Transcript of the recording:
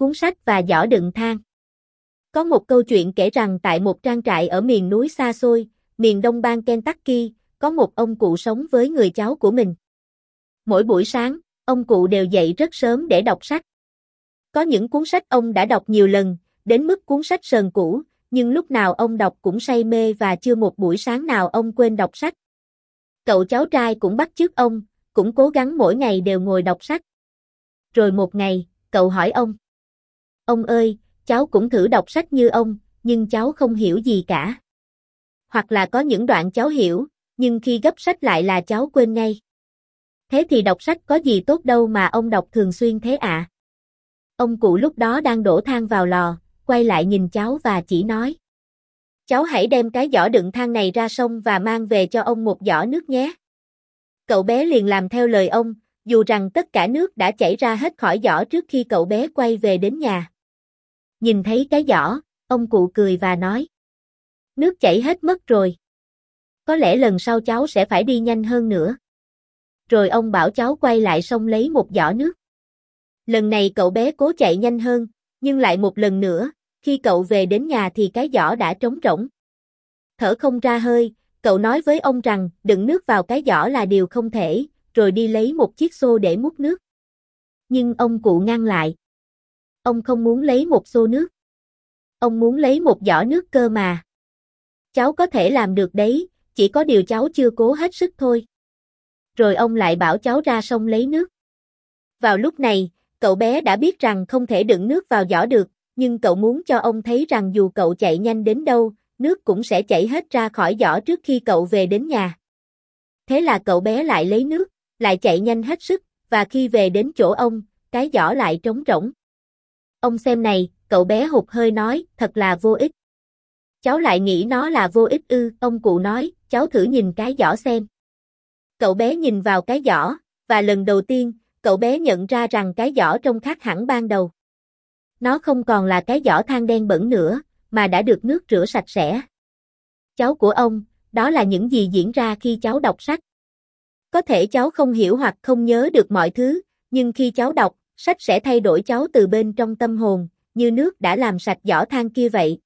cuốn sách và giỏ đựng than. Có một câu chuyện kể rằng tại một trang trại ở miền núi xa xôi, miền đông bang Kentucky, có một ông cụ sống với người cháu của mình. Mỗi buổi sáng, ông cụ đều dậy rất sớm để đọc sách. Có những cuốn sách ông đã đọc nhiều lần, đến mức cuốn sách sờn cũ, nhưng lúc nào ông đọc cũng say mê và chưa một buổi sáng nào ông quên đọc sách. Cậu cháu trai cũng bắt chước ông, cũng cố gắng mỗi ngày đều ngồi đọc sách. Rồi một ngày, cậu hỏi ông. Ông ơi, cháu cũng thử đọc sách như ông, nhưng cháu không hiểu gì cả. Hoặc là có những đoạn cháu hiểu, nhưng khi gấp sách lại là cháu quên ngay. Thế thì đọc sách có gì tốt đâu mà ông đọc thường xuyên thế ạ? À? Ông cụ lúc đó đang đổ than vào lò, quay lại nhìn cháu và chỉ nói. Cháu hãy đem cái giỏ đựng than này ra sông và mang về cho ông một giỏ nước nhé. Cậu bé liền làm theo lời ông, dù rằng tất cả nước đã chảy ra hết khỏi giỏ trước khi cậu bé quay về đến nhà. Nhìn thấy cái giỏ, ông cụ cười và nói. Nước chảy hết mất rồi. Có lẽ lần sau cháu sẽ phải đi nhanh hơn nữa. Rồi ông bảo cháu quay lại sông lấy một giỏ nước. Lần này cậu bé cố chạy nhanh hơn, nhưng lại một lần nữa, khi cậu về đến nhà thì cái giỏ đã trống rỗng. Thở không ra hơi, cậu nói với ông rằng đựng nước vào cái giỏ là điều không thể, rồi đi lấy một chiếc xô để múc nước. Nhưng ông cụ ngăn lại. Ông không muốn lấy một xô nước. Ông muốn lấy một giỏ nước cơ mà. Cháu có thể làm được đấy, chỉ có điều cháu chưa cố hết sức thôi. Rồi ông lại bảo cháu ra sông lấy nước. Vào lúc này, cậu bé đã biết rằng không thể đựng nước vào giỏ được, nhưng cậu muốn cho ông thấy rằng dù cậu chạy nhanh đến đâu, nước cũng sẽ chảy hết ra khỏi giỏ trước khi cậu về đến nhà. Thế là cậu bé lại lấy nước, lại chạy nhanh hết sức, và khi về đến chỗ ông, cái giỏ lại trống rỗng. Ông xem này, cậu bé hụt hơi nói, thật là vô ích. Cháu lại nghĩ nó là vô ích ư, ông cụ nói, cháu thử nhìn cái giỏ xem. Cậu bé nhìn vào cái giỏ, và lần đầu tiên, cậu bé nhận ra rằng cái giỏ trông khác hẳn ban đầu. Nó không còn là cái giỏ than đen bẩn nữa, mà đã được nước rửa sạch sẽ. Cháu của ông, đó là những gì diễn ra khi cháu đọc sách. Có thể cháu không hiểu hoặc không nhớ được mọi thứ, nhưng khi cháu đọc, sách sẽ thay đổi cháu từ bên trong tâm hồn, như nước đã làm sạch giỏ than kia vậy.